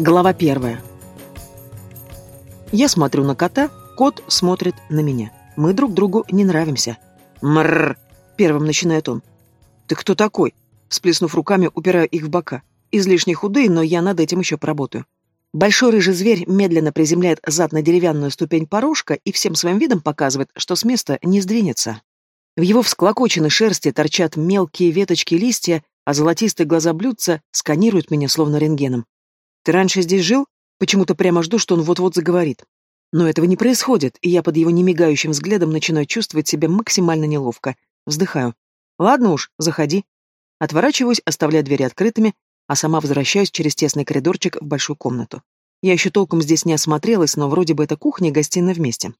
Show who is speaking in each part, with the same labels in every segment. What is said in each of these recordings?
Speaker 1: Глава первая. Я смотрю на кота, кот смотрит на меня. Мы друг другу не нравимся. Мрррр! Первым начинает он. Ты кто такой? Сплеснув руками, упираю их в бока. Излишне худые, но я над этим еще поработаю. Большой рыжий зверь медленно приземляет зад на деревянную ступень порожка и всем своим видом показывает, что с места не сдвинется. В его всклокоченной шерсти торчат мелкие веточки листья, а золотистые глаза блюдца сканируют меня словно рентгеном. Ты раньше здесь жил? Почему-то прямо жду, что он вот-вот заговорит. Но этого не происходит, и я под его немигающим взглядом начинаю чувствовать себя максимально неловко. Вздыхаю. Ладно уж, заходи. Отворачиваюсь, оставляя двери открытыми, а сама возвращаюсь через тесный коридорчик в большую комнату. Я еще толком здесь не осмотрелась, но вроде бы это кухня и гостиная вместе.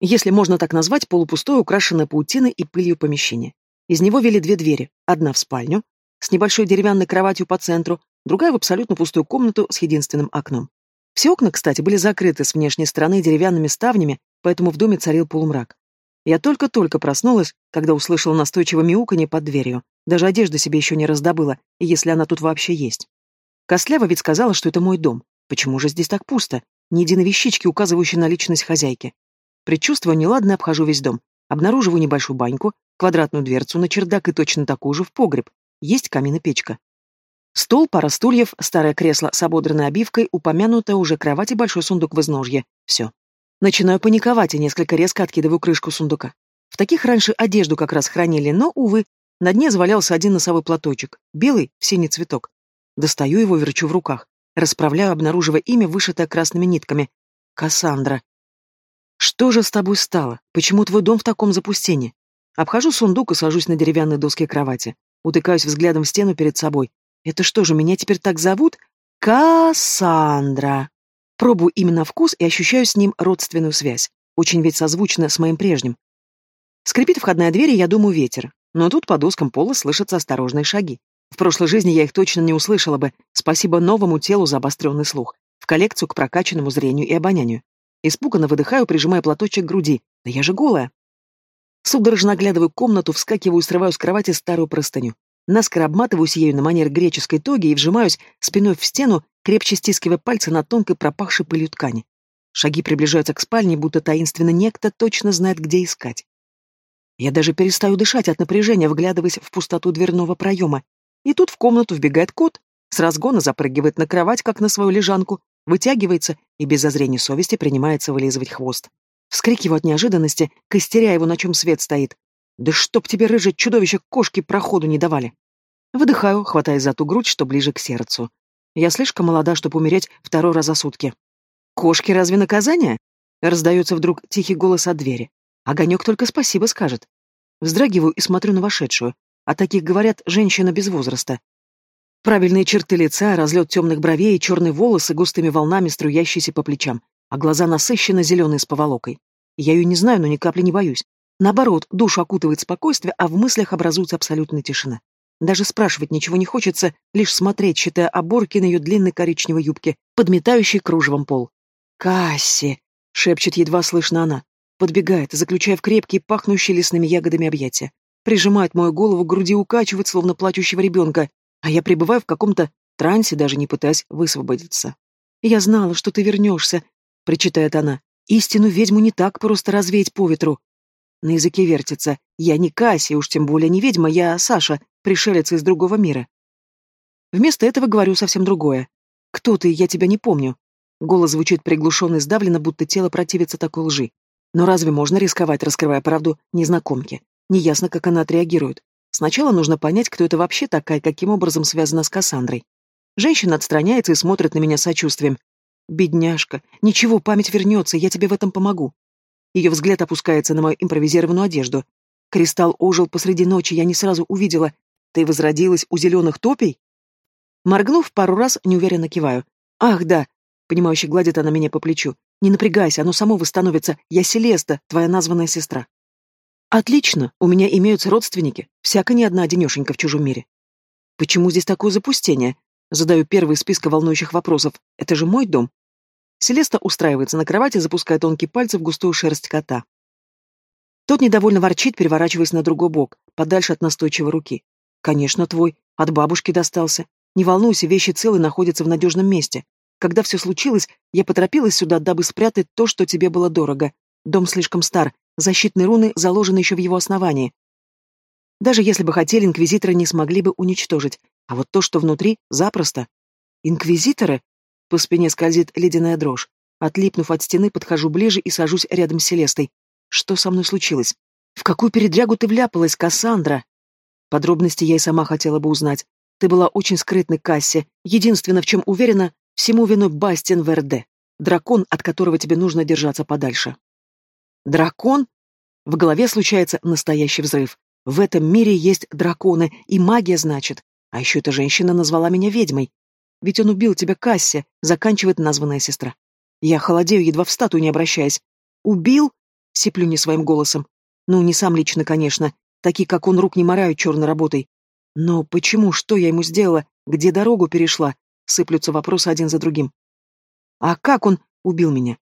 Speaker 1: Если можно так назвать, полупустое, украшенное паутиной и пылью помещение. Из него вели две двери. Одна в спальню, с небольшой деревянной кроватью по центру, другая в абсолютно пустую комнату с единственным окном. Все окна, кстати, были закрыты с внешней стороны деревянными ставнями, поэтому в доме царил полумрак. Я только-только проснулась, когда услышала настойчиво мяуканье под дверью. Даже одежды себе еще не раздобыла, если она тут вообще есть. Костлява ведь сказала, что это мой дом. Почему же здесь так пусто? Ни единой вещички, указывающей на личность хозяйки. Предчувствуя неладное, обхожу весь дом. Обнаруживаю небольшую баньку, квадратную дверцу на чердак и точно такую же в погреб. Есть камин и печка. Стол, пара стульев, старое кресло с ободранной обивкой, упомянутая уже кровать и большой сундук в изножье. Все. Начинаю паниковать и несколько резко откидываю крышку сундука. В таких раньше одежду как раз хранили, но, увы, на дне завалялся один носовой платочек, белый, в синий цветок. Достаю его, верчу в руках. Расправляю, обнаруживая имя, вышитое красными нитками. Кассандра. Что же с тобой стало? Почему твой дом в таком запустении? Обхожу сундук и сажусь на деревянной доске кровати. Утыкаюсь взглядом в стену перед собой. Это что же, меня теперь так зовут? Кассандра. Пробую именно вкус и ощущаю с ним родственную связь. Очень ведь созвучно с моим прежним. Скрипит входная дверь, и я думаю ветер. Но тут по доскам пола слышатся осторожные шаги. В прошлой жизни я их точно не услышала бы. Спасибо новому телу за обостренный слух. В коллекцию к прокачанному зрению и обонянию. Испуганно выдыхаю, прижимая платочек к груди. Да я же голая. Судорожно оглядываю комнату, вскакиваю и срываю с кровати старую простыню. Наскоро обматываюсь ею на манер греческой тоги и вжимаюсь спиной в стену, крепче стискивая пальцы на тонкой пропахшей пылью ткани. Шаги приближаются к спальне, будто таинственно некто точно знает, где искать. Я даже перестаю дышать от напряжения, вглядываясь в пустоту дверного проема. И тут в комнату вбегает кот, с разгона запрыгивает на кровать, как на свою лежанку, вытягивается и без зазрения совести принимается вылизывать хвост. Вскрикиваю от неожиданности, костеря его, на чем свет стоит. Да чтоб тебе, рыжее чудовище, кошки проходу не давали. Выдыхаю, хватаясь за ту грудь, что ближе к сердцу. Я слишком молода, чтобы умереть второй раз за сутки. «Кошки разве наказание?» Раздается вдруг тихий голос от двери. Огонек только спасибо скажет. Вздрагиваю и смотрю на вошедшую. О таких говорят женщина без возраста. Правильные черты лица, разлет темных бровей черные волосы густыми волнами, струящиеся по плечам, а глаза насыщенно зеленые с поволокой. Я ее не знаю, но ни капли не боюсь. Наоборот, душу окутывает спокойствие, а в мыслях образуется абсолютная тишина. Даже спрашивать ничего не хочется, лишь смотреть, считая оборки на ее длинной коричневой юбке, подметающей кружевом пол. «Касси!» — шепчет едва слышно она. Подбегает, заключая в крепкие, пахнущие лесными ягодами объятия. Прижимает мою голову к груди, укачивает, словно плачущего ребенка, а я пребываю в каком-то трансе, даже не пытаясь высвободиться. «Я знала, что ты вернешься», — причитает она. «Истину ведьму не так просто развеять по ветру. На языке вертится. Я не Кассия, уж тем более не ведьма, я Саша, пришелец из другого мира. Вместо этого говорю совсем другое. «Кто ты? Я тебя не помню». Голос звучит приглушенно и сдавленно, будто тело противится такой лжи. Но разве можно рисковать, раскрывая правду незнакомке? Неясно, как она отреагирует. Сначала нужно понять, кто это вообще такая, каким образом связана с Кассандрой. Женщина отстраняется и смотрит на меня сочувствием. «Бедняжка, ничего, память вернется, я тебе в этом помогу. Ее взгляд опускается на мою импровизированную одежду. Кристалл ожил посреди ночи, я не сразу увидела. Ты возродилась у зеленых топий? Моргнув пару раз, неуверенно киваю. Ах, да. Понимающе гладит она меня по плечу. Не напрягайся, оно само восстановится. Я Селеста, твоя названная сестра. Отлично, у меня имеются родственники. Всяко не одна одинешенька в чужом мире. Почему здесь такое запустение? Задаю первый из списка волнующих вопросов. Это же мой дом. Селеста устраивается на кровати, запуская тонкие пальцы в густую шерсть кота. Тот недовольно ворчит, переворачиваясь на другой бок, подальше от настойчивой руки. «Конечно, твой. От бабушки достался. Не волнуйся, вещи целые находятся в надежном месте. Когда все случилось, я поторопилась сюда, дабы спрятать то, что тебе было дорого. Дом слишком стар, защитные руны заложены еще в его основании. Даже если бы хотели, инквизиторы не смогли бы уничтожить, а вот то, что внутри, запросто. Инквизиторы? По спине скользит ледяная дрожь. Отлипнув от стены, подхожу ближе и сажусь рядом с Селестой. Что со мной случилось? В какую передрягу ты вляпалась, Кассандра? Подробности я и сама хотела бы узнать. Ты была очень скрытной, Кассе. Единственное, в чем уверена, всему виной Бастин Верде. Дракон, от которого тебе нужно держаться подальше. Дракон? В голове случается настоящий взрыв. В этом мире есть драконы, и магия, значит. А еще эта женщина назвала меня ведьмой. Ведь он убил тебя, Касси, заканчивает названная сестра. Я холодею, едва в статую не обращаясь. Убил? Сиплю не своим голосом. Ну, не сам лично, конечно. Такие, как он, рук не морают черной работой. Но почему? Что я ему сделала? Где дорогу перешла? Сыплются вопросы один за другим. А как он убил меня?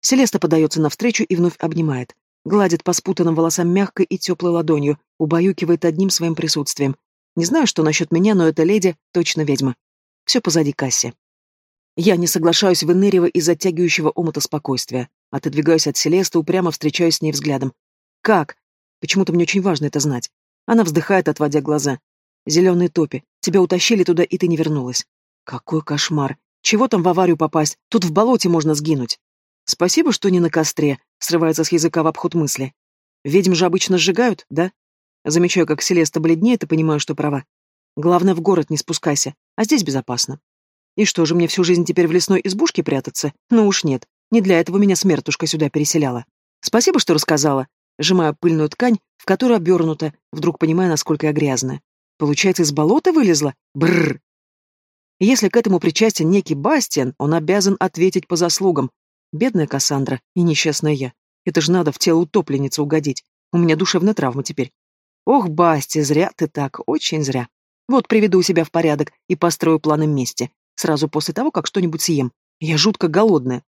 Speaker 1: Селеста подается навстречу и вновь обнимает. Гладит по спутанным волосам мягкой и теплой ладонью, убаюкивает одним своим присутствием. Не знаю, что насчет меня, но эта леди точно ведьма. Все позади Касси. Я не соглашаюсь выныривая из затягивающего омута спокойствия. Отодвигаюсь от Селесты, упрямо встречаюсь с ней взглядом. «Как?» Почему-то мне очень важно это знать. Она вздыхает, отводя глаза. «Зеленые топи. Тебя утащили туда, и ты не вернулась». «Какой кошмар! Чего там в аварию попасть? Тут в болоте можно сгинуть». «Спасибо, что не на костре», — срывается с языка в обход мысли. «Ведьм же обычно сжигают, да?» Замечаю, как Селеста бледнеет, и понимаю, что права. Главное, в город не спускайся, а здесь безопасно. И что же, мне всю жизнь теперь в лесной избушке прятаться? Ну уж нет, не для этого меня смертушка сюда переселяла. Спасибо, что рассказала. Сжимаю пыльную ткань, в которую обернута, вдруг понимая, насколько я грязная. Получается, из болота вылезла? Бррр. Если к этому причастен некий Бастиан, он обязан ответить по заслугам, Бедная Кассандра и несчастная я. Это же надо в тело утопленницы угодить. У меня душевная травма теперь. Ох, Басти, зря ты так, очень зря. Вот приведу себя в порядок и построю планы мести. Сразу после того, как что-нибудь съем. Я жутко голодная.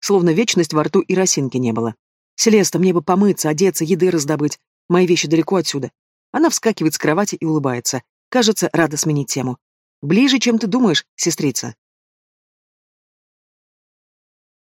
Speaker 1: Словно вечность во рту и росинки не было. Селеста, мне бы помыться, одеться, еды раздобыть. Мои вещи далеко отсюда. Она вскакивает с кровати и улыбается. Кажется, рада сменить тему. Ближе, чем ты думаешь, сестрица.